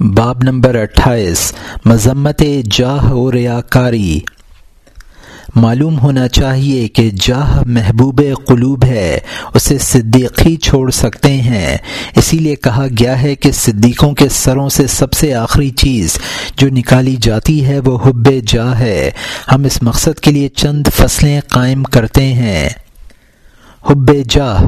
باب نمبر اٹھائیس، مذمت جاہ و ریاکاری۔ معلوم ہونا چاہیے کہ جاہ محبوب قلوب ہے، اسے صدیقی چھوڑ سکتے ہیں۔ اسی لیے کہا گیا ہے کہ صدیقوں کے سروں سے سب سے آخری چیز جو نکالی جاتی ہے وہ حب جاہ ہے۔ ہم اس مقصد کے لیے چند فصلیں قائم کرتے ہیں۔ حب جاہ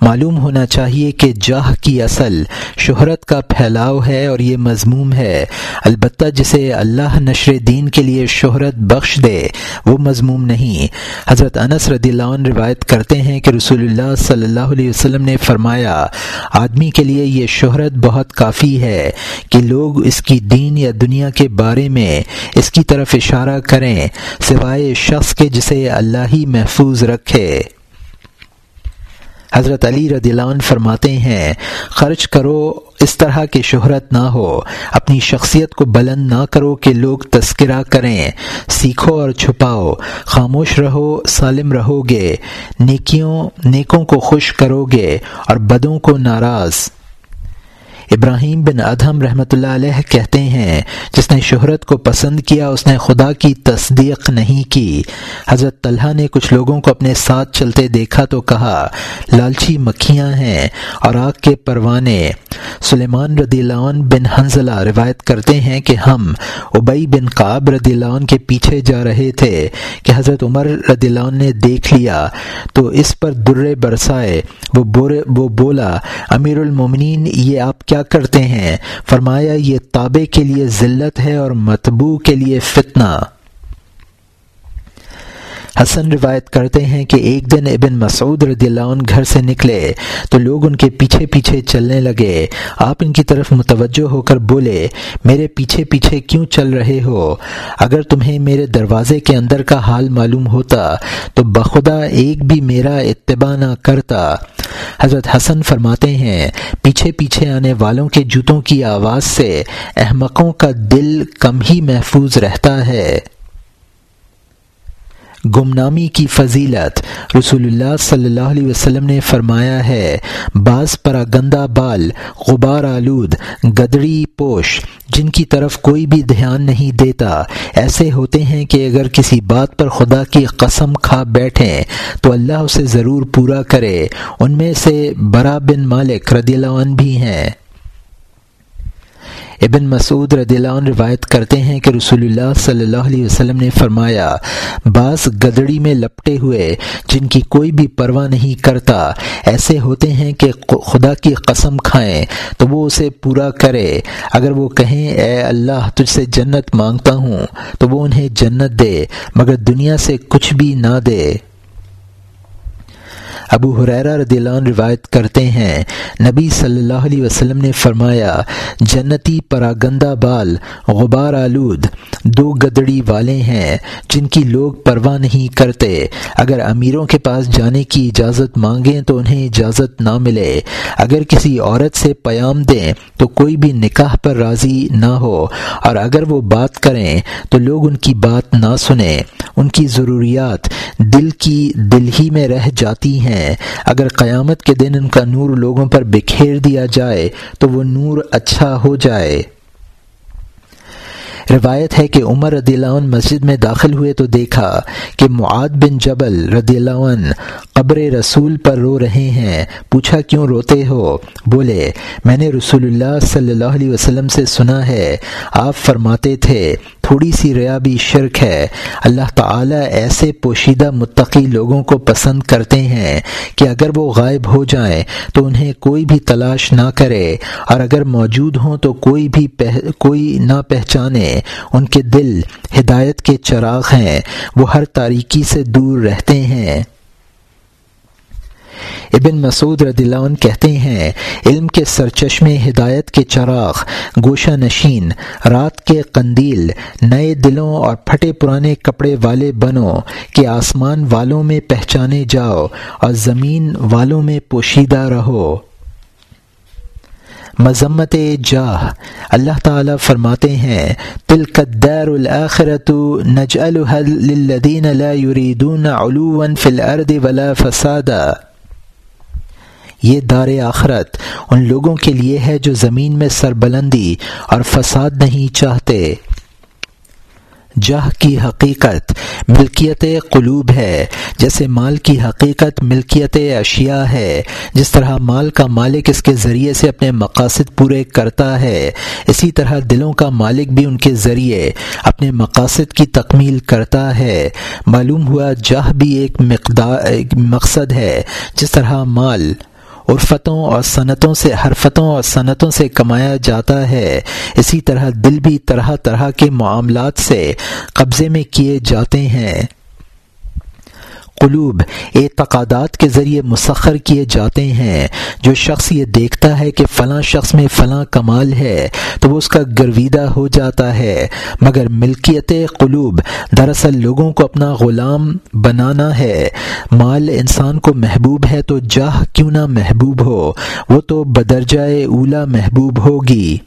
معلوم ہونا چاہیے کہ جاہ کی اصل شہرت کا پھیلاؤ ہے اور یہ مضموم ہے۔ البتہ جسے اللہ نشر دین کے لیے شہرت بخش دے، وہ مضموم نہیں۔ حضرت انس رضی اللہ عنہ روایت کرتے ہیں کہ رسول اللہ صلی اللہ علیہ وسلم نے فرمایا، آدمی کے لیے یہ شہرت بہت کافی ہے کہ لوگ اس کی دین یا دنیا کے بارے میں اس کی طرف اشارہ کریں، سوائے شخص کے جسے اللہ ہی محفوظ رکھے۔ حضرت علی ردیلان فرماتے ہیں، خرچ کرو، اس طرح کی شہرت نہ ہو، اپنی شخصیت کو بلند نہ کرو کہ لوگ تذکرہ کریں، سیکھو اور چھپاؤ، خاموش رہو، سالم رہو گے، نیکیوں، نیکوں کو خوش کرو گے اور بدوں کو ناراض۔ ابراہیم بن ادہم رحمۃ اللہ علیہ کہتے ہیں، جس نے شہرت کو پسند کیا، اس نے خدا کی تصدیق نہیں کی۔ حضرت طلحہ نے کچھ لوگوں کو اپنے ساتھ چلتے دیکھا تو کہا، لالچی مکھیاں ہیں اور آگ کے پروانے۔ سلیمان رضی اللہ عنہ بن حنزلہ روایت کرتے ہیں کہ ہم ابئی بن قاب رضی اللہ عنہ کے پیچھے جا رہے تھے، کہ حضرت عمر رضی اللہ عنہ نے دیکھ لیا۔ تو اس پر درے برسائے، وہ وہ بولا، امیر المومنین، یہ آپ کیا کرتے ہیں؟ فرمایا، یہ تابے کے لیے ذلت ہے اور متبو کے لیے فتنہ۔ حسن روایت کرتے ہیں کہ ایک دن ابن مسعود رضی اللہ عنہ گھر سے نکلے تو لوگ ان کے پیچھے پیچھے چلنے لگے۔ آپ ان کی طرف متوجہ ہو کر بولے، میرے پیچھے پیچھے کیوں چل رہے ہو؟ اگر تمہیں میرے دروازے کے اندر کا حال معلوم ہوتا تو بخدا ایک بھی میرا اتباع نہ کرتا۔ حضرت حسن فرماتے ہیں، پیچھے پیچھے آنے والوں کے جوتوں کی آواز سے احمقوں کا دل کم ہی محفوظ رہتا ہے۔ گمنامی کی فضیلت۔ رسول اللہ صلی اللہ علیہ وسلم نے فرمایا ہے، بعض پراگندہ بال، غبار آلود، گدڑی پوش، جن کی طرف کوئی بھی دھیان نہیں دیتا۔ ایسے ہوتے ہیں کہ اگر کسی بات پر خدا کی قسم کھا بیٹھیں، تو اللہ اسے ضرور پورا کرے۔ ان میں سے برا بن مالک رضی اللہ عنہ بھی ہیں۔ ابن مسعود رضی اللہ عنہ روایت کرتے ہیں کہ رسول اللہ صلی اللہ علیہ وسلم نے فرمایا، بعض گدڑی میں لپٹے ہوئے جن کی کوئی بھی پرواہ نہیں کرتا، ایسے ہوتے ہیں کہ خدا کی قسم کھائیں تو وہ اسے پورا کرے۔ اگر وہ کہیں، اے اللہ، تجھ سے جنت مانگتا ہوں، تو وہ انہیں جنت دے، مگر دنیا سے کچھ بھی نہ دے۔ ابو حریرہ رضی اللہ عنہ روایت کرتے ہیں۔ نبی صلی اللہ علیہ وسلم نے فرمایا، جنتی پراگندہ بال، غبار آلود، دو گدڑی والے ہیں جن کی لوگ پرواہ نہیں کرتے۔ اگر امیروں کے پاس جانے کی اجازت مانگیں تو انہیں اجازت نہ ملے۔ اگر کسی عورت سے پیام دیں تو کوئی بھی نکاح پر راضی نہ ہو۔ اور اگر وہ بات کریں تو لوگ ان کی بات نہ سنیں۔ ان کی ضروریات دل کی دل ہی میں رہ جاتی ہیں۔ ہیں اگر قیامت کے دن ان کا نور لوگوں پر بکھیر دیا جائے تو وہ نور اچھا ہو جائے۔ روایت ہے کہ عمر رضی اللہ عنہ مسجد میں داخل ہوئے تو دیکھا کہ معاد بن جبل رضی اللہ عنہ قبر رسول پر رو رہے ہیں۔ پوچھا کیوں روتے ہو؟ بولے، میں نے رسول اللہ صلی اللہ علیہ وسلم سے سنا ہے۔ آپ فرماتے تھے، تھوڑی سی ریا بھی شرک ہے۔ اللہ تعالی ایسے پوشیدہ متقی لوگوں کو پسند کرتے ہیں کہ اگر وہ غائب ہو جائیں تو انہیں کوئی بھی تلاش نہ کرے۔ اور اگر موجود ہوں تو کوئی بھی پہ، کوئی نہ پہچانے۔ ان کے دل ہدایت کے چراغ ہیں، وہ ہر تاریکی سے دور رہتے ہیں۔ ابن مسعود رضی اللہ عنہ کہتے ہیں، علم کے سرچشمے ہدایت کے چراغ، گوشہ نشین، رات کے قندیل، نئے دلوں اور پھٹے پرانے کپڑے والے بنو کہ آسمان والوں میں پہچانے جاؤ اور زمین والوں میں پوشیدہ رہو۔ مذمت جاہ۔ اللہ تعالیٰ فرماتے ہیں، تلک الدار الاخرت نجعلها للذین لا يريدون علوا فی الارض ولا فسادا۔ یہ دار آخرت ان لوگوں کے لیے ہے جو زمین میں سربلندی اور فساد نہیں چاہتے۔ جہ کی حقیقت ملکیت قلوب ہے، جیسے مال کی حقیقت ملکیت اشیاء ہے، جس طرح مال کا مالک اس کے ذریعے سے اپنے مقاصد پورے کرتا ہے، اسی طرح دلوں کا مالک بھی ان کے ذریعے اپنے مقاصد کی تکمیل کرتا ہے۔ معلوم ہوا جہ بھی ایک مقدار، ایک مقصد ہے، جس طرح مال عرفتوں اور صنعتوں سے، حرفتوں اور صنعتوں سے کمایا جاتا ہے۔ اسی طرح دل بھی طرح طرح کے معاملات سے قبضے میں کیے جاتے ہیں۔ قلوب، اعتقادات کے ذریعے مسخر کیے جاتے ہیں۔ جو شخص یہ دیکھتا ہے کہ فلاں شخص میں فلاں کمال ہے، تو وہ اس کا گرویدہ ہو جاتا ہے۔ مگر ملکیت قلوب دراصل لوگوں کو اپنا غلام بنانا ہے۔ مال انسان کو محبوب ہے تو جاہ کیوں نہ محبوب ہو؟ وہ تو بدرجۂ اولا محبوب ہوگی۔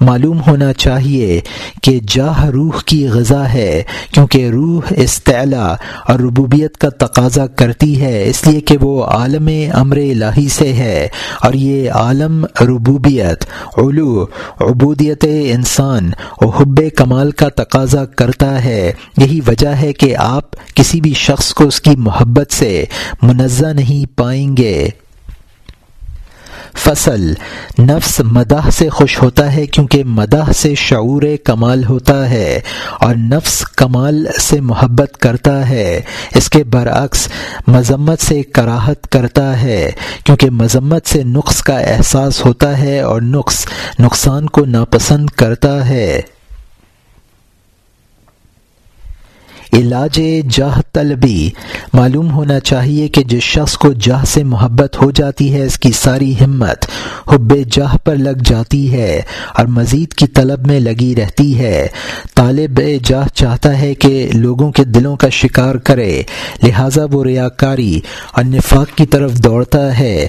معلوم ہونا چاہیے کہ جاہ روح کی غذا ہے، کیونکہ روح استعلا اور ربوبیت کا تقاضا کرتی ہے، اس لیے کہ وہ عالم امر الہی سے ہے اور یہ عالم ربوبیت، علو، عبودیت انسان و حب کمال کا تقاضا کرتا ہے۔ یہی وجہ ہے کہ آپ کسی بھی شخص کو اس کی محبت سے منزہ نہیں پائیں گے۔ فصل۔ نفس مدح سے خوش ہوتا ہے کیونکہ مدح سے شعور کمال ہوتا ہے اور نفس کمال سے محبت کرتا ہے۔ اس کے برعکس مذمت سے کراہت کرتا ہے کیونکہ مذمت سے نقص کا احساس ہوتا ہے اور نقص نقصان کو ناپسند کرتا ہے۔ علاج جاہ طلبی۔ معلوم ہونا چاہیے کہ جس شخص کو جاہ سے محبت ہو جاتی ہے، اس کی ساری ہمت حب جاہ پر لگ جاتی ہے اور مزید کی طلب میں لگی رہتی ہے۔ طالب جاہ چاہتا ہے کہ لوگوں کے دلوں کا شکار کرے، لہٰذا وہ ریاکاری اور نفاق کی طرف دوڑتا ہے۔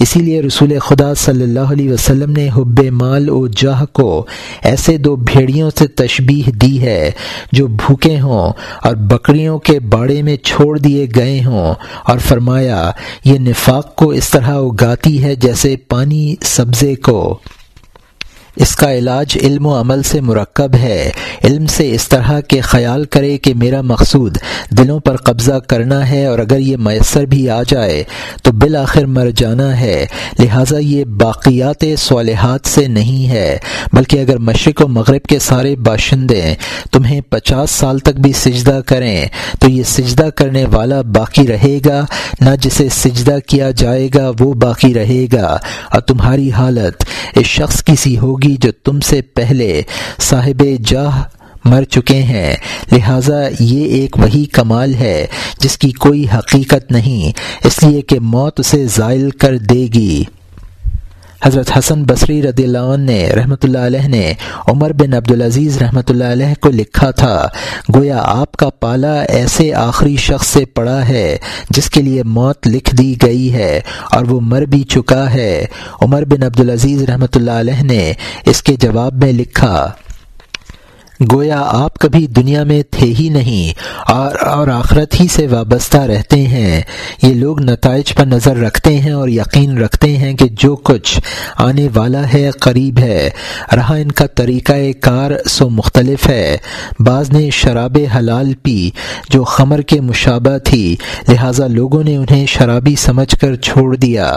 اسی لیے رسول خدا صلی اللہ علیہ وسلم نے حب مال و جاہ کو ایسے دو بھیڑیوں سے تشبیح دی ہے جو بھوکے ہوں اور بکریوں کے باڑے میں چھوڑ دیے گئے ہوں اور فرمایا، یہ نفاق کو اس طرح اگاتی ہے جیسے پانی سبزے کو۔ اس کا علاج علم و عمل سے مرکب ہے۔ علم سے اس طرح کے خیال کرے کہ میرا مقصود دلوں پر قبضہ کرنا ہے اور اگر یہ میسر بھی آ جائے تو بالآخر مر جانا ہے۔ لہٰذا یہ باقیات صالحات سے نہیں ہے، بلکہ اگر مشرق و مغرب کے سارے باشندے تمہیں پچاس سال تک بھی سجدہ کریں تو یہ سجدہ کرنے والا باقی رہے گا۔ نہ جسے سجدہ کیا جائے گا وہ باقی رہے گا۔ اور تمہاری حالت اس شخص کی سی ہوگی۔ جو تم سے پہلے صاحب جاہ مر چکے ہیں۔ لہٰذا یہ ایک وہی کمال ہے جس کی کوئی حقیقت نہیں، اس لیے کہ موت اسے زائل کر دے گی۔ حضرت حسن بصری رضی اللہ عنہ نے رحمۃ اللہ علیہ نے، عمر بن عبدالعزیز رحمۃ اللہ علیہ کو لکھا تھا، گویا آپ کا پالا ایسے آخری شخص سے پڑا ہے جس کے لیے موت لکھ دی گئی ہے اور وہ مر بھی چکا ہے۔ عمر بن عبدالعزیز رحمۃ اللہ علیہ نے اس کے جواب میں لکھا گویا آپ کبھی دنیا میں تھے ہی نہیں اور اور آخرت ہی سے وابستہ رہتے ہیں۔ یہ لوگ نتائج پر نظر رکھتے ہیں اور یقین رکھتے ہیں کہ جو کچھ آنے والا ہے قریب ہے۔ رہا ان کا طریقہ کار سو مختلف ہے۔ بعض نے شراب حلال پی، جو خمر کے مشابہ تھی، لہٰذا لوگوں نے انہیں شرابی سمجھ کر چھوڑ دیا۔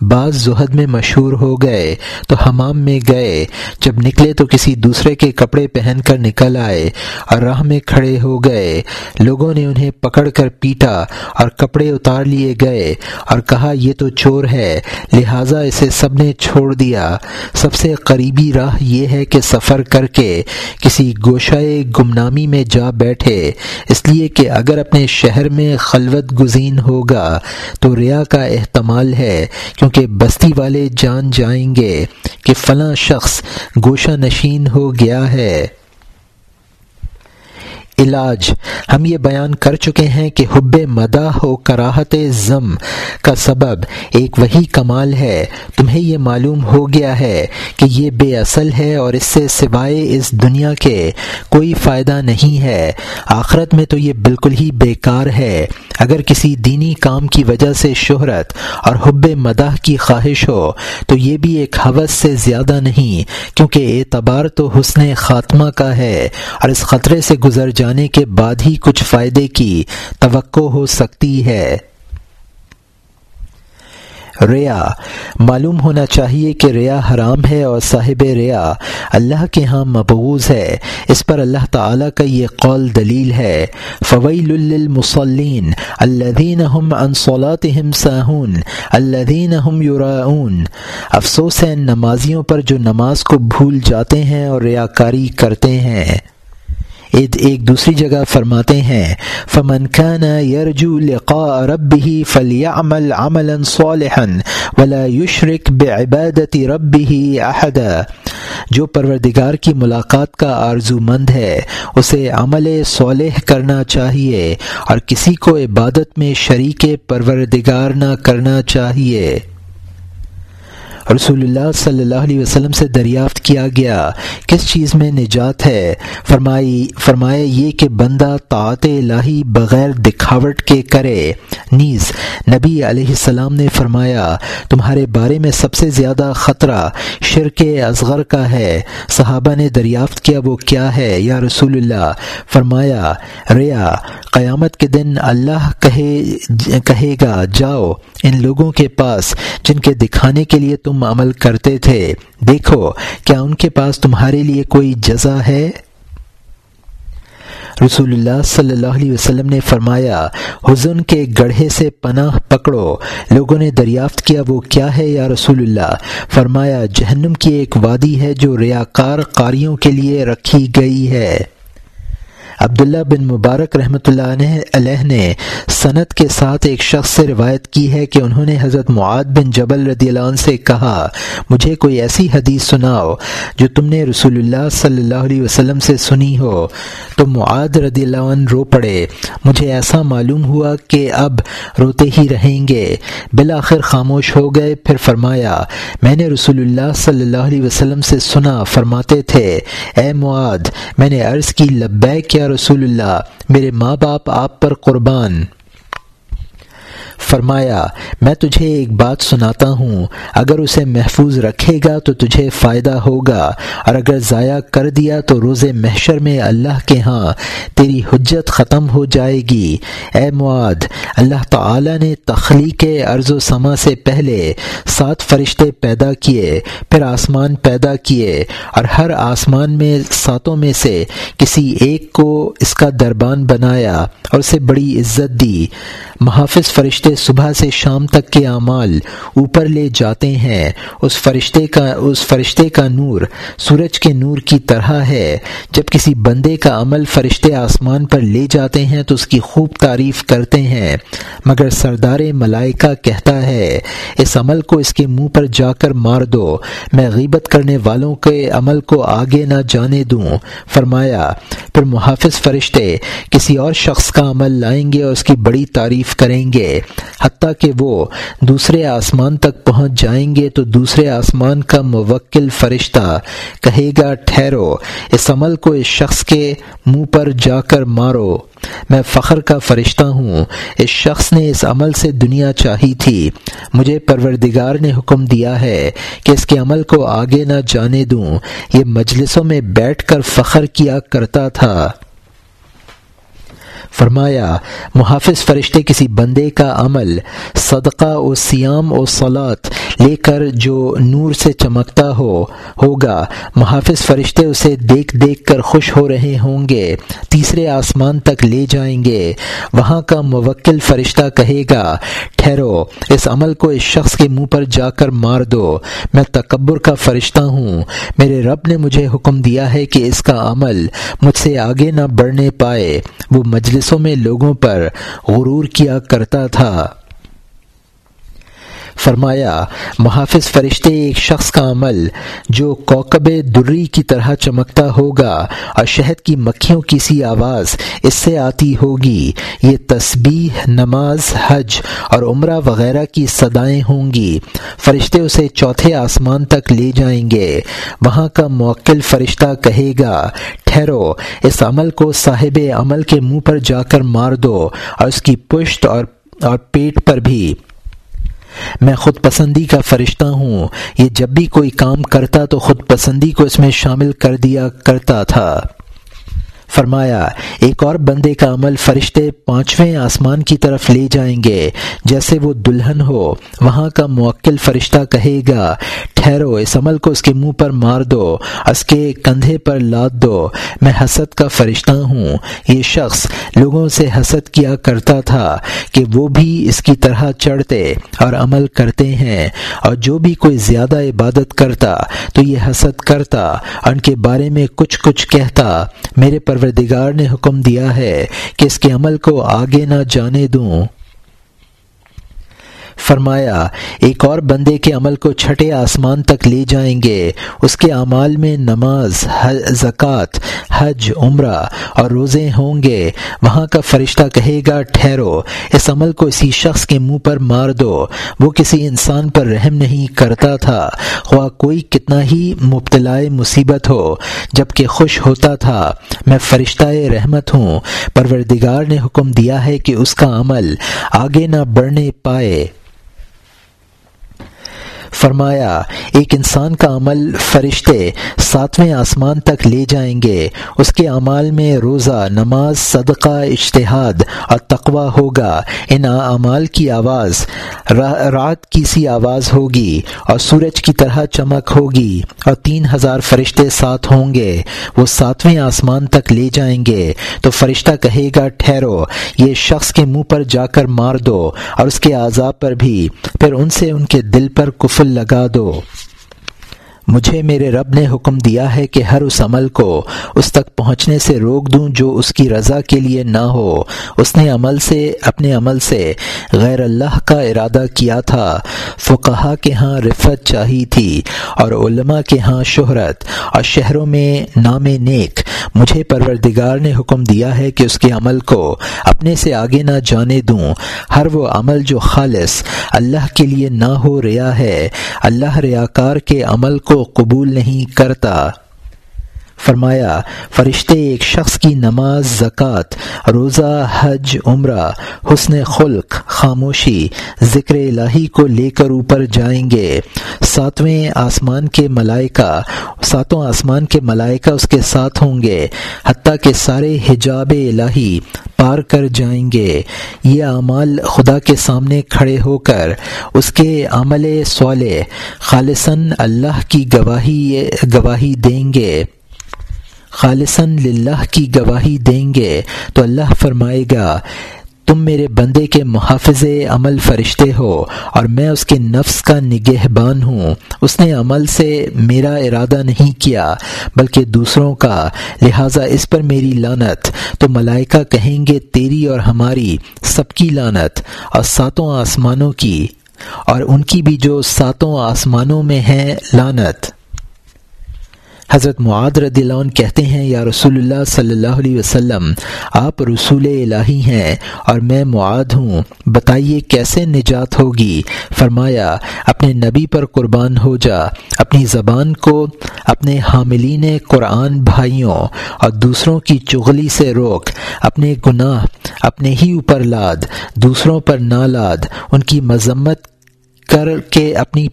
بعض زہد میں مشہور ہو گئے، تو حمام میں گئے۔ جب نکلے تو کسی دوسرے کے کپڑے پہن کر نکل آئے اور راہ میں کھڑے ہو گئے۔ لوگوں نے انہیں پکڑ کر پیٹا اور کپڑے اتار لیے گئے اور کہا، یہ تو چور ہے، لہٰذا اسے سب نے چھوڑ دیا۔ سب سے قریبی راہ یہ ہے کہ سفر کر کے کسی گوشائے گمنامی میں جا بیٹھے۔ اس لیے کہ اگر اپنے شہر میں خلوت گزین ہوگا تو ریا کا احتمال ہے، کیونکہ بستی والے جان جائیں گے کہ فلاں شخص گوشہ نشین ہو گیا ہے۔ علاج۔ ہم یہ بیان کر چکے ہیں کہ حب مداح و کراہت ضم کا سبب ایک وہی کمال ہے۔ تمہیں یہ معلوم ہو گیا ہے کہ یہ بے اصل ہے اور اس سے سوائے اس دنیا کے کوئی فائدہ نہیں ہے۔ آخرت میں تو یہ بالکل ہی بیکار ہے۔ اگر کسی دینی کام کی وجہ سے شہرت اور حب مداح کی خواہش ہو، تو یہ بھی ایک حوث سے زیادہ نہیں، کیونکہ اعتبار تو حسن خاتمہ کا ہے اور اس خطرے سے گزر جانے کے بعد ہی کچھ فائدے کی توقع ہو سکتی ہے۔ ریا، معلوم ہونا چاہیے کہ ریا حرام ہے اور صاحب ریا اللہ کے ہاں مبغوض ہے۔ اس پر اللہ تعالیٰ کا یہ قول دلیل ہے۔ فویل للمصلین الذین هم عن صلاتهم ساہون الذین هم یراؤون افسوس ہے نمازیوں پر جو نماز کو بھول جاتے ہیں اور ریاکاری کرتے ہیں۔ ایک دوسری جگہ فرماتے ہیں، فمن كان يرجو لقاء ربه فليعمل عملا صالحا ولا يشرك بعبادة ربه احدا جو پروردگار کی ملاقات کا آرزو مند ہے، اسے عمل صالح کرنا چاہیے اور کسی کو عبادت میں شریک پروردگار نہ کرنا چاہیے۔ رسول اللہ صلی اللہ علیہ وسلم سے دریافت کیا گیا، کس چیز میں نجات ہے؟ فرمائی فرمایا یہ کہ بندہ طاعت الہی بغیر دکھاوٹ کے کرے۔ نیز، نبی علیہ السلام نے فرمایا، تمہارے بارے میں سب سے زیادہ خطرہ شرک اصغر کا ہے۔ صحابہ نے دریافت کیا، وہ کیا ہے؟ یا رسول اللہ، فرمایا، ریا، قیامت کے دن اللہ کہے کہے گا، جاؤ، ان لوگوں کے پاس، جن کے دکھانے کے لیے تم عمل کرتے تھے۔ دیکھو، کیا ان کے پاس تمہارے لیے کوئی جزا ہے؟ رسول اللہ صلی اللہ علیہ وسلم نے فرمایا حزن کے گڑھے سے پناہ پکڑو۔ لوگوں نے دریافت کیا، وہ کیا ہے یا رسول اللہ؟ فرمایا، جہنم کی ایک وادی ہے جو ریاکار قاریوں کے لیے رکھی گئی ہے۔ عبداللہ بن مبارک رحمۃ اللہ علیہ نے صنعت کے ساتھ ایک شخص سے روایت کی ہے کہ انہوں نے حضرت معاد بن جبل رضی اللہ عنہ سے کہا، مجھے کوئی ایسی حدیث سناؤ جو تم نے رسول اللہ صلی اللہ علیہ وسلم سے سنی ہو. تو معاد رضی اللہ عنہ رو پڑے، مجھے ایسا معلوم ہوا کہ اب روتے ہی رہیں گے. بالآخر خاموش ہو گئے، پھر فرمایا، میں نے رسول اللہ صلی اللہ علیہ وسلم سے سنا، فرماتے تھے، اے معاد میں نے عرض کی، لبیک یا رسول اللہ میرے ماں باپ آپ پر قربان۔ فرمایا، میں تجھے ایک بات سناتا ہوں، اگر اسے محفوظ رکھے گا تو تجھے فائدہ ہوگا، اور اگر ضائع کر دیا تو روز محشر میں اللہ کے ہاں تیری حجت ختم ہو جائے گی۔ اے معاد اللہ تعالی نے تخلیق ارض و سما سے پہلے سات فرشتے پیدا کیے، پھر آسمان پیدا کیے، اور ہر آسمان میں ساتوں میں سے کسی ایک کو اس کا دربان بنایا اور اسے بڑی عزت دی۔ محافظ فرشتے صبح سے شام تک کے اعمال اوپر لے جاتے ہیں۔ اس فرشتے کا، اس فرشتے کا نور سورج کے نور کی طرح ہے۔ جب کسی بندے کا عمل فرشتے آسمان پر لے جاتے ہیں تو اس کی خوب تعریف کرتے ہیں۔ مگر سردار ملائکہ کہتا ہے، اس عمل کو اس کے منہ پر جا کر مار دو۔ میں غیبت کرنے والوں کے عمل کو آگے نہ جانے دوں۔ فرمایا، پھر محافظ فرشتے کسی اور شخص کا عمل لائیں گے اور اس کی بڑی تعریف کریں گے، حتیٰ کہ وہ دوسرے آسمان تک پہنچ جائیں گے تو دوسرے آسمان کا موکل فرشتہ کہے گا، ٹھہرو، اس عمل کو اس شخص کے منہ پر جا کر مارو۔ میں فخر کا فرشتہ ہوں، اس شخص نے اس عمل سے دنیا چاہی تھی۔ مجھے پروردگار نے حکم دیا ہے کہ اس کے عمل کو آگے نہ جانے دوں۔ یہ مجلسوں میں بیٹھ کر فخر کیا کرتا تھا۔ فرمایا، محافظ فرشتے کسی بندے کا عمل، صدقہ و سیام و سلاد لے کر جو نور سے چمکتا ہو، ہوگا۔ محافظ فرشتے اسے دیکھ دیکھ کر خوش ہو رہے ہوں گے، تیسرے آسمان تک لے جائیں گے۔ وہاں کا موکل فرشتہ کہے گا، ٹھہرو، اس عمل کو اس شخص کے منہ پر جا کر مار دو۔ میں تکبر کا فرشتہ ہوں۔ میرے رب نے مجھے حکم دیا ہے کہ اس کا عمل مجھ سے آگے نہ بڑھنے پائے۔ وہ مجلس مجلسوں میں لوگوں پر غرور کیا کرتا تھا۔ فرمایا، محافظ فرشتے ایک شخص کا عمل، جو کوکب دری کی طرح چمکتا ہوگا اور شہد کی مکھیوں کی سی آواز، اس سے آتی ہوگی۔ یہ تسبیح، نماز، حج اور عمرہ وغیرہ کی صدائیں ہوں گی۔ فرشتے اسے چوتھے آسمان تک لے جائیں گے۔ وہاں کا موکل فرشتہ کہے گا، ٹھہرو، اس عمل کو صاحب عمل کے منہ پر جا کر مار دو اور اس کی پشت اور اور پیٹ پر بھی۔ میں خود پسندی کا فرشتہ ہوں۔ یہ جب بھی کوئی کام کرتا تو خود پسندی کو اس میں شامل کر دیا کرتا تھا۔ فرمایا، ایک اور بندے کا عمل فرشتے پانچویں آسمان کی طرف لے جائیں گے، جیسے وہ دلہن ہو، وہاں کا موکل فرشتہ کہے گا، ٹھہرو، اس عمل کو اس کے منہ پر مار دو، اس کے کندھے پر لاد دو، میں حسد کا فرشتہ ہوں۔ یہ شخص لوگوں سے حسد کیا کرتا تھا کہ وہ بھی اس کی طرح چڑھتے اور عمل کرتے ہیں، اور جو بھی کوئی زیادہ عبادت کرتا تو یہ حسد کرتا ان کے بارے میں کچھ کچھ کہتا، میرے پر پروردگار نے حکم دیا ہے کہ اس کے عمل کو آگے نہ جانے دوں۔ فرمایا، ایک اور بندے کے عمل کو چھٹے آسمان تک لے جائیں گے۔ اس کے اعمال میں نماز زکوٰۃ، حج، عمرہ اور روزے ہوں گے۔ وہاں کا فرشتہ کہے گا، ٹھہرو، اس عمل کو اسی شخص کے منہ پر مار دو۔ وہ کسی انسان پر رحم نہیں کرتا تھا۔ خواہ کوئی کتنا ہی مبتلا مصیبت ہو جبکہ خوش ہوتا تھا۔ میں فرشتہ رحمت ہوں۔ پروردگار نے حکم دیا ہے کہ اس کا عمل آگے نہ بڑھنے پائے۔ فرمایا، ایک انسان کا عمل فرشتے ساتویں آسمان تک لے جائیں گے، اس کے اعمال میں روزہ، نماز، صدقہ اشتہاد اور تقوا ہوگا۔ ان اعمال کی آواز رات کی سی آواز ہوگی اور سورج کی طرح چمک ہوگی اور تین ہزار فرشتے ساتھ ہوں گے، وہ ساتویں آسمان تک لے جائیں گے۔ تو فرشتہ کہے گا، ٹھہرو، یہ شخص کے منہ پر جا کر مار دو اور اس کے عذاب پر بھی۔ پھر ان سے ان کے دل پر کفل لگا دو۔ مجھے میرے رب نے حکم دیا ہے کہ ہر اس عمل کو اس تک پہنچنے سے روک دوں جو اس کی رضا کے لیے نہ ہو۔ اس نے عمل سے، اپنے عمل سے غیر اللہ کا ارادہ کیا تھا۔ فقہا کے ہاں رفت چاہی تھی اور علماء کے ہاں شہرت اور شہروں میں نام نیک۔ مجھے پروردگار نے حکم دیا ہے کہ اس کے عمل کو اپنے سے آگے نہ جانے دوں۔ ہر وہ عمل جو خالص اللہ کے لیے نہ ہو ریا ہے، اللہ ریاکار کے عمل کو کو قبول نہیں کرتا۔ فرمایا، فرشتے ایک شخص کی نماز، زکوٰۃ، روزہ، حج، عمرہ، حسن خلق، خاموشی، ذکر الہی کو لے کر اوپر جائیں گے۔ ساتویں آسمان کے ملائکہ، ساتوں آسمان کے ملائکہ اس کے ساتھ ہوں گے، حتیٰ کہ سارے حجاب الہی پار کر جائیں گے۔ یہ اعمال خدا کے سامنے کھڑے ہو کر، اس کے عمل صالح، خالصاً اللہ کی گواہی گواہی دیں گے۔ خالصاً للہ کی گواہی دیں گے تو اللہ فرمائے گا، تم میرے بندے کے محافظ عمل فرشتے ہو اور میں اس کے نفس کا نگہبان ہوں۔ اس نے عمل سے میرا ارادہ نہیں کیا، بلکہ دوسروں کا، لہٰذا اس پر میری لانت تو ملائکہ کہیں گے، تیری اور ہماری سب کی لانت اور ساتوں آسمانوں کی، اور ان کی بھی جو ساتوں آسمانوں میں ہیں لانت حضرت معاد رضی اللہ عنہ کہتے ہیں، یا رسول اللہ صلی اللہ علیہ وسلم، آپ رسول الہی ہیں اور میں معاد ہوں۔ بتائیے کیسے نجات ہوگی؟ فرمایا، اپنے نبی پر قربان ہو جا، اپنی زبان کو، اپنے حاملین قرآن بھائیوں، اور دوسروں کی چغلی سے روک۔ اپنے گناہ، اپنے ہی اوپر لاد، دوسروں پر نہ لاد۔ ان کی مذمت کر کے اپنی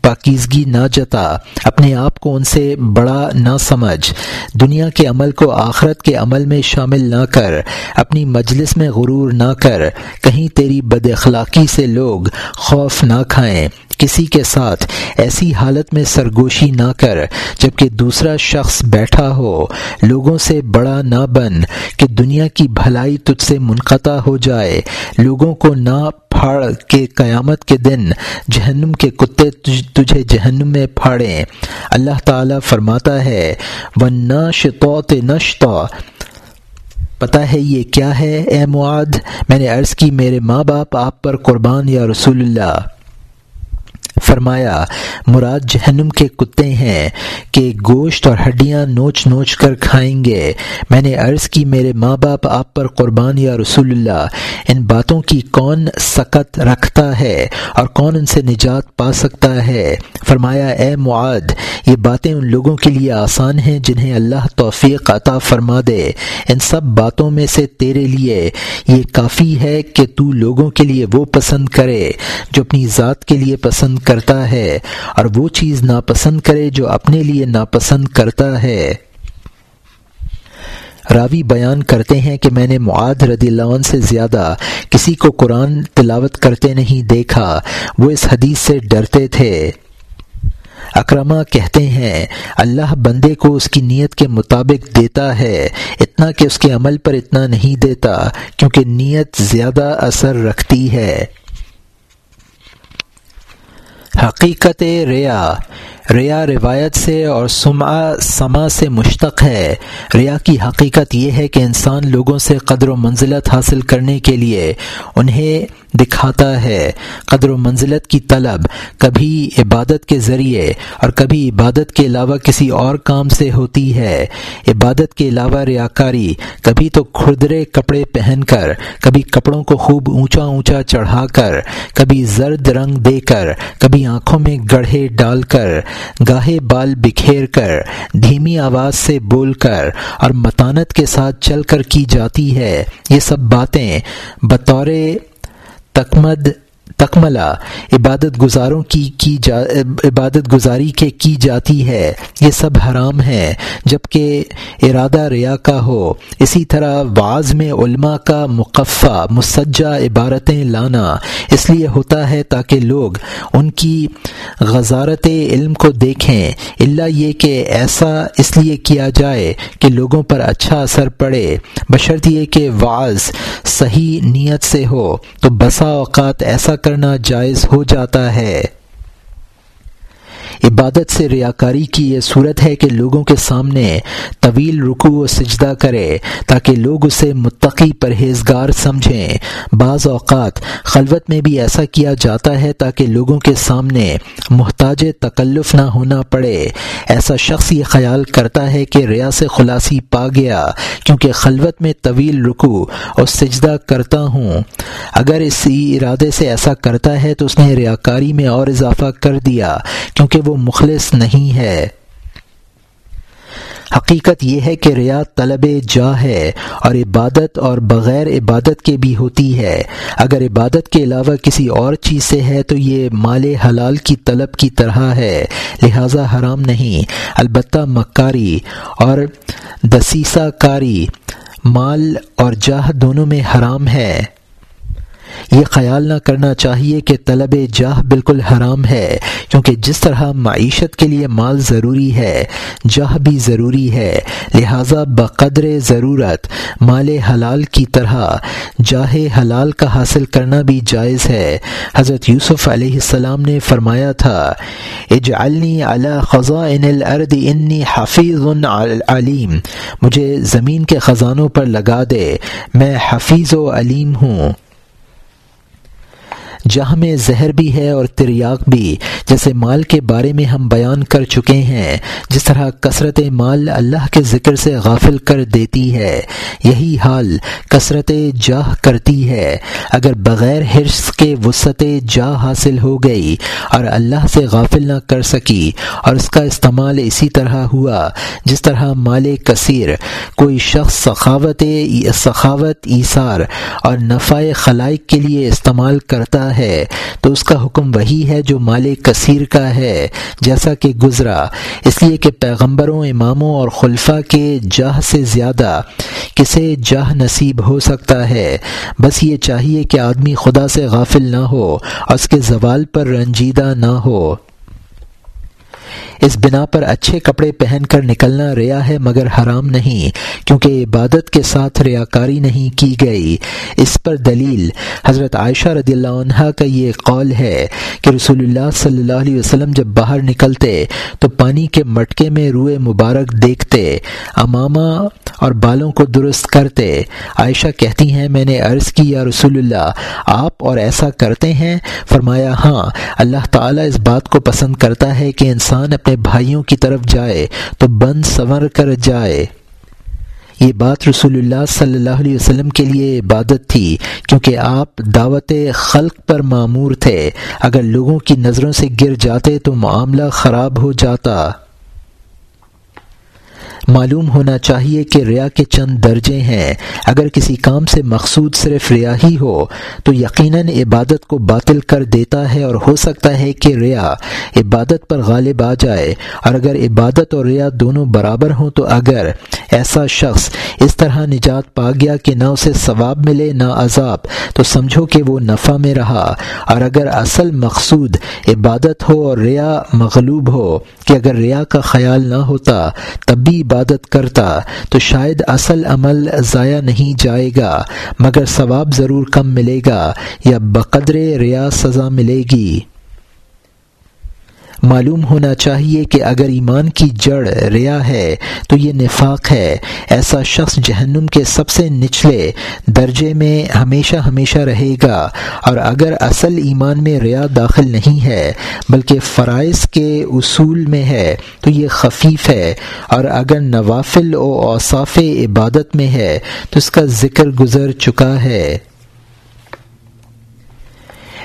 پاکیزگی نہ جتا، اپنے آپ کو ان سے بڑا نہ سمجھ۔ دنیا کے عمل کو آخرت کے عمل میں شامل نہ کر، اپنی مجلس میں غرور نہ کر۔ کہیں تیری بد اخلاقی سے لوگ خوف نہ کھائیں۔ کسی کے ساتھ ایسی حالت میں سرگوشی نہ کر، جبکہ دوسرا شخص بیٹھا ہو، لوگوں سے بڑا نہ بن کہ دنیا کی بھلائی تجھ سے منقطع ہو جائے۔ لوگوں کو نہ پھاڑ کے قیامت کے دن جہنم کے کتے تجھے جہنم میں پھاڑیں۔ اللہ تعالیٰ فرماتا ہے ون شوت نشتو پتہ ہے یہ کیا ہے اے معاد میں نے عرض کی، میرے ماں باپ آپ پر قربان یا رسول اللہ۔ فرمایا، مراد جہنم کے کتے ہیں کہ گوشت اور ہڈیاں نوچ نوچ کر کھائیں گے۔ میں نے عرض کی، میرے ماں باپ آپ پر قربان یا رسول اللہ، ان باتوں کی کون سکت رکھتا ہے اور کون ان سے نجات پا سکتا ہے؟ فرمایا، اے معاد یہ باتیں ان لوگوں کے لیے آسان ہیں جنہیں اللہ توفیق عطا فرما دے۔ ان سب باتوں میں سے تیرے لیے یہ کافی ہے کہ تو لوگوں کے لیے وہ پسند کرے، جو اپنی ذات کے لیے پسند کرتا ہے اور وہ چیز ناپسند کرے جو اپنے لیے ناپسند کرتا ہے۔ راوی بیان کرتے ہیں کہ میں نے معاد رضی اللہ عنہ سے زیادہ کسی کو قرآن تلاوت کرتے نہیں دیکھا، وہ اس حدیث سے ڈرتے تھے۔ اکرما کہتے ہیں، اللہ بندے کو اس کی نیت کے مطابق دیتا ہے، اتنا کہ اس کے عمل پر اتنا نہیں دیتا، کیونکہ نیت زیادہ اثر رکھتی ہے۔ حقیقت ریا ریا روایت سے اور سما سما سے مشتق ہے۔ ریا کی حقیقت یہ ہے کہ انسان لوگوں سے قدر و منزلت حاصل کرنے کے لیے انہیں دکھاتا ہے۔ قدر و منزلت کی طلب، کبھی عبادت کے ذریعے اور کبھی عبادت کے علاوہ کسی اور کام سے ہوتی ہے۔ عبادت کے علاوہ ریاکاری، کبھی تو کھردرے کپڑے پہن کر، کبھی کپڑوں کو خوب اونچا اونچا چڑھا کر، کبھی زرد رنگ دے کر، کبھی آنکھوں میں گڑھے ڈال کر گاہے بال بکھیر کر، دھیمی آواز سے بول کر اور متانت کے ساتھ چل کر کی جاتی ہے۔ یہ سب باتیں بطور تکمد تکملہ عبادت گزاروں کی کی جا عبادت گزاری کے کی جاتی ہے، یہ سب حرام ہے جبکہ ارادہ ریا کا ہو۔ اسی طرح بعض میں علماء کا مقفع مسجہ عبارتیں لانا اس لیے ہوتا ہے تاکہ لوگ ان کی غزارت علم کو دیکھیں۔ اللہ یہ کہ ایسا اس لیے کیا جائے کہ لوگوں پر اچھا اثر پڑے۔ بشرط یہ کہ بعض صحیح نیت سے ہو، تو بسا اوقات ایسا کرنا جائز ہو جاتا ہے۔ عبادت سے ریاکاری کی یہ صورت ہے کہ لوگوں کے سامنے طویل رکو و سجدہ کرے تاکہ لوگ اسے متقی پرہیزگار سمجھیں۔ بعض اوقات خلوت میں بھی ایسا کیا جاتا ہے تاکہ لوگوں کے سامنے محتاج تکلف نہ ہونا پڑے۔ ایسا شخص یہ خیال کرتا ہے کہ ریا سے خلاصی پا گیا کیونکہ خلوت میں طویل رکو اور سجدہ کرتا ہوں۔ اگر اسی ارادے سے ایسا کرتا ہے تو اس نے ریاکاری میں اور اضافہ کر دیا کیونکہ وہ مخلص نہیں ہے۔ حقیقت یہ ہے کہ ریا طلب جا ہے اور عبادت اور بغیر عبادت کے بھی ہوتی ہے۔ اگر عبادت کے علاوہ کسی اور چیز سے ہے تو یہ مال حلال کی طلب کی طرح ہے، لہذا حرام نہیں۔ البتہ مکاری اور دسیسہ کاری، مال اور جاہ دونوں میں حرام ہے۔ یہ خیال نہ کرنا چاہیے کہ طلب جاہ بالکل حرام ہے، کیونکہ جس طرح معیشت کے لیے مال ضروری ہے، جاہ بھی ضروری ہے، لہذا بقدر ضرورت مال حلال کی طرح جاہ حلال کا حاصل کرنا بھی جائز ہے۔ حضرت یوسف علیہ السلام نے فرمایا تھا، اجعلنی علی خزائن الارض، انی حفیظ علیم۔ مجھے زمین کے خزانوں پر لگا دے، میں حفیظ و علیم ہوں۔ جہاں میں زہر بھی ہے اور تریاق بھی، جیسے مال کے بارے میں ہم بیان کر چکے ہیں، جس طرح کثرت مال اللہ کے ذکر سے غافل کر دیتی ہے، یہی حال کثرت جاہ کرتی ہے۔ اگر بغیر حرص کے وسعت جاہ حاصل ہو گئی اور اللہ سے غافل نہ کر سکی اور اس کا استعمال اسی طرح ہوا، جس طرح مال کثیر، کوئی شخص سخاوت سخاوت ایثار اور نفع خلائق کے لیے استعمال کرتا ہے تو اس کا حکم وہی ہے جو مال کثیر کا ہے، جیسا کہ گزرا۔ اس لیے کہ پیغمبروں، اماموں اور خلفہ کے جاہ سے زیادہ کسے جاہ نصیب ہو سکتا ہے۔ بس یہ چاہیے کہ آدمی خدا سے غافل نہ ہو اور اس کے زوال پر رنجیدہ نہ ہو۔ اس بنا پر اچھے کپڑے پہن کر نکلنا ریا ہے مگر حرام نہیں، کیونکہ عبادت کے ساتھ ریاکاری نہیں کی گئی۔ اس پر دلیل، حضرت عائشہ رضی اللہ عنہ کا یہ قول ہے کہ رسول اللہ صلی اللہ علیہ وسلم جب باہر نکلتے تو پانی کے مٹکے میں روئے مبارک دیکھتے۔ امامہ اور بالوں کو درست کرتے۔ عائشہ کہتی ہیں، میں نے عرض کی، یا رسول اللہ، آپ اور ایسا کرتے ہیں؟ فرمایا ہاں۔ اللہ تعالیٰ اس بات کو پسند کرتا ہے کہ انسان اپنے بھائیوں کی طرف جائے، تو بند سنور کر جائے۔ یہ بات رسول اللہ صلی اللہ علیہ وسلم کے لیے عبادت تھی، کیونکہ آپ دعوت خلق پر معمور تھے۔ اگر لوگوں کی نظروں سے گر جاتے تو معاملہ خراب ہو جاتا۔ معلوم ہونا چاہیے کہ ریا کے چند درجے ہیں۔ اگر کسی کام سے مقصود صرف ریا ہی ہو، تو یقیناً عبادت کو باطل کر دیتا ہے اور ہو سکتا ہے کہ ریا عبادت پر غالب آ جائے۔ اور اگر عبادت اور ریا دونوں برابر ہوں، تو اگر ایسا شخص اس طرح نجات پا گیا کہ نہ اسے ثواب ملے نہ عذاب، تو سمجھو کہ وہ نفع میں رہا۔ اور اگر اصل مقصود عبادت ہو اور ریا مغلوب ہو، کہ اگر ریا کا خیال نہ ہوتا، تب بھی عبادت کرتا تو شاید اصل عمل ضائع نہیں جائے گا، مگر ثواب ضرور کم ملے گا یا بقدر ریا سزا ملے گی۔ معلوم ہونا چاہیے کہ اگر ایمان کی جڑ ریا ہے تو یہ نفاق ہے۔ ایسا شخص جہنم کے سب سے نچلے درجے میں ہمیشہ ہمیشہ رہے گا۔ اور اگر اصل ایمان میں ریا داخل نہیں ہے، بلکہ فرائض کے اصول میں ہے، تو یہ خفیف ہے۔ اور اگر نوافل و اوصاف عبادت میں ہے، تو اس کا ذکر گزر چکا ہے۔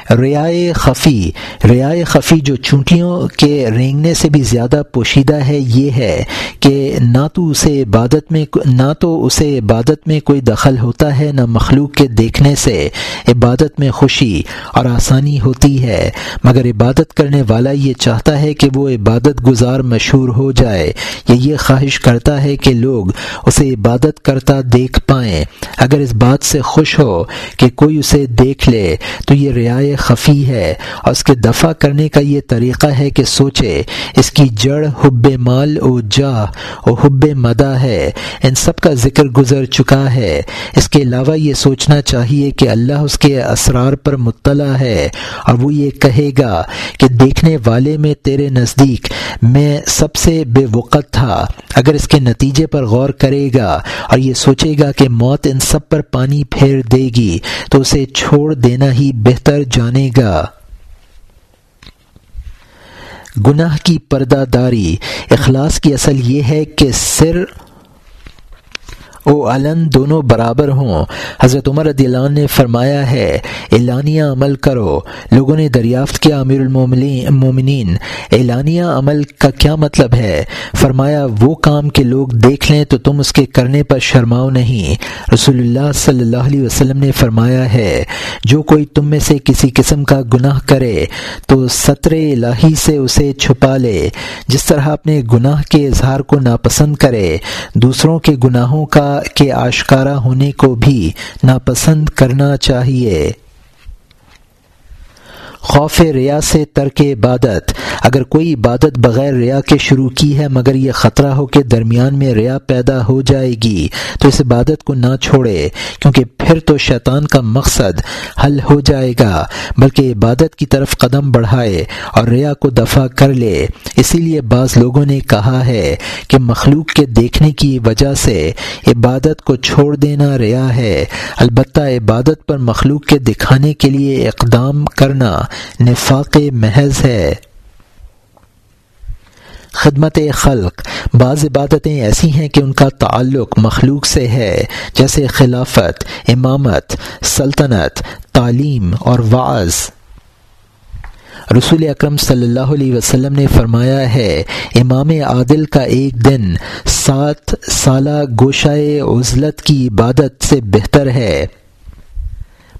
ریائے خفی ریائے خفی جو چونٹیوں کے رینگنے سے بھی زیادہ پوشیدہ ہے، یہ ہے کہ نہ تو اسے عبادت میں نہ تو اسے عبادت میں کوئی دخل ہوتا ہے، نہ مخلوق کے دیکھنے سے عبادت میں خوشی اور آسانی ہوتی ہے۔ مگر عبادت کرنے والا یہ چاہتا ہے کہ وہ عبادت گزار مشہور ہو جائے۔ یا یہ خواہش کرتا ہے کہ لوگ اسے عبادت کرتا دیکھ پائیں۔ اگر اس بات سے خوش ہو کہ کوئی اسے دیکھ لے، تو یہ رعایت خفی ہے اور اس کے دفع کرنے کا یہ طریقہ ہے کہ سوچے، اس کی جڑ حب مال و جاہ و حب مدہ ہے، ان سب کا ذکر گزر چکا ہے۔ اس کے علاوہ یہ سوچنا چاہیے کہ اللہ اس کے اسرار پر مطلع ہے اور وہ یہ کہے گا کہ دیکھنے والے میں تیرے نزدیک میں سب سے بے وقت تھا۔ اگر اس کے نتیجے پر غور کرے گا اور یہ سوچے گا کہ موت ان سب پر پانی پھیر دے گی، تو اسے چھوڑ دینا ہی بہتر جان جانے گا۔ گناہ کی پردہ داری اخلاص کی اصل یہ ہے کہ سر او علن دونوں برابر ہوں۔ حضرت عمر رضی اللہ عنہ نے فرمایا ہے، اعلانیہ عمل کرو۔ لوگوں نے دریافت کیا، امیر المومنین اعلانیہ عمل کا کیا مطلب ہے؟ فرمایا، وہ کام کے لوگ دیکھ لیں تو تم اس کے کرنے پر شرماؤ نہیں۔ رسول اللہ صلی اللہ علیہ وسلم نے فرمایا ہے، جو کوئی تم میں سے کسی قسم کا گناہ کرے تو سطر الہی سے اسے چھپا لے۔ جس طرح اپنے گناہ کے اظہار کو ناپسند کرے، دوسروں کے گناہوں کا کے آشکارا ہونے کو بھی ناپسند کرنا چاہیے۔ خوف ریا سے ترک عبادت اگر کوئی عبادت بغیر ریا کے شروع کی ہے، مگر یہ خطرہ ہو کہ درمیان میں ریا پیدا ہو جائے گی، تو اس عبادت کو نہ چھوڑے، کیونکہ پھر تو شیطان کا مقصد حل ہو جائے گا، بلکہ عبادت کی طرف قدم بڑھائے اور ریا کو دفع کر لے۔ اسی لیے بعض لوگوں نے کہا ہے کہ مخلوق کے دیکھنے کی وجہ سے عبادت کو چھوڑ دینا ریا ہے۔ البتہ عبادت پر مخلوق کے دکھانے کے لیے اقدام کرنا نفاق محض ہے۔ خدمت خلق۔ بعض عبادتیں ایسی ہیں کہ ان کا تعلق مخلوق سے ہے، جیسے خلافت، امامت، سلطنت، تعلیم اور بعض رسول اکرم صلی اللہ علیہ وسلم نے فرمایا ہے، امام عادل کا ایک دن سات سالہ گوشائے عزلت کی عبادت سے بہتر ہے۔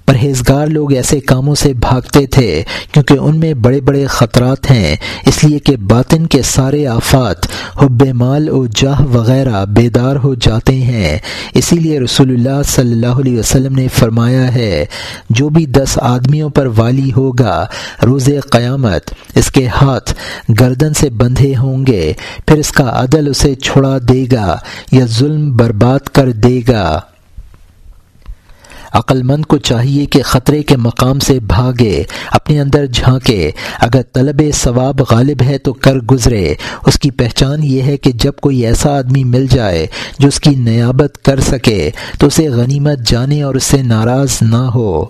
پرہیزگار لوگ ایسے کاموں سے بھاگتے تھے کیونکہ ان میں بڑے بڑے خطرات ہیں۔ اس لیے کہ باطن کے سارے آفات حب مال و جاہ وغیرہ بیدار ہو جاتے ہیں۔ اسی لیے رسول اللہ صلی اللہ علیہ وسلم نے فرمایا ہے، جو بھی دس آدمیوں پر والی ہوگا روز قیامت، اس کے ہاتھ گردن سے بندھے ہوں گے، پھر اس کا عدل اسے چھڑا دے گا یا ظلم برباد کر دے گا۔ عقل مند کو چاہیے کہ خطرے کے مقام سے بھاگے، اپنے اندر جھانکے۔ اگر طلب ثواب غالب ہے تو کر گزرے۔ اس کی پہچان یہ ہے کہ جب کوئی ایسا آدمی مل جائے جو اس کی نیابت کر سکے، تو اسے غنیمت جانے اور اس سے ناراض نہ ہو۔